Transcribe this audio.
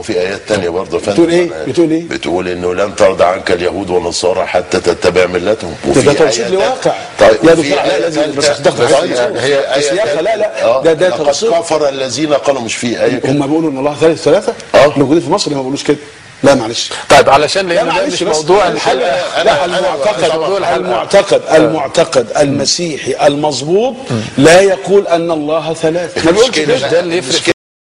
وفي آيات تانية برضه فندم. بتقول إيه؟ بتقول إيه؟ بتقول إنه لن ترضى عنك اليهود والنصارى حتى تتبع ملتهم. وفي ده آية توصيف لواقع. طيب يا دكتور علاء لا بس تاخد هي بس يا لا لا. ده ده آه، لقد توصيف. كفر الذين قالوا مش في آية هم بيقولوا إن الله ثالث ثلاثة؟ آه. موجودين في مصر؟ ما بيقولوش كده. لا معلش. طيب علشان لأن ده مش موضوع الحلقة أنا- لا المعتقد المعتقد المعتقد المسيحي المظبوط لا يقول أن الله ثلاث ما بيقولش المشكلة ده اللي يفرق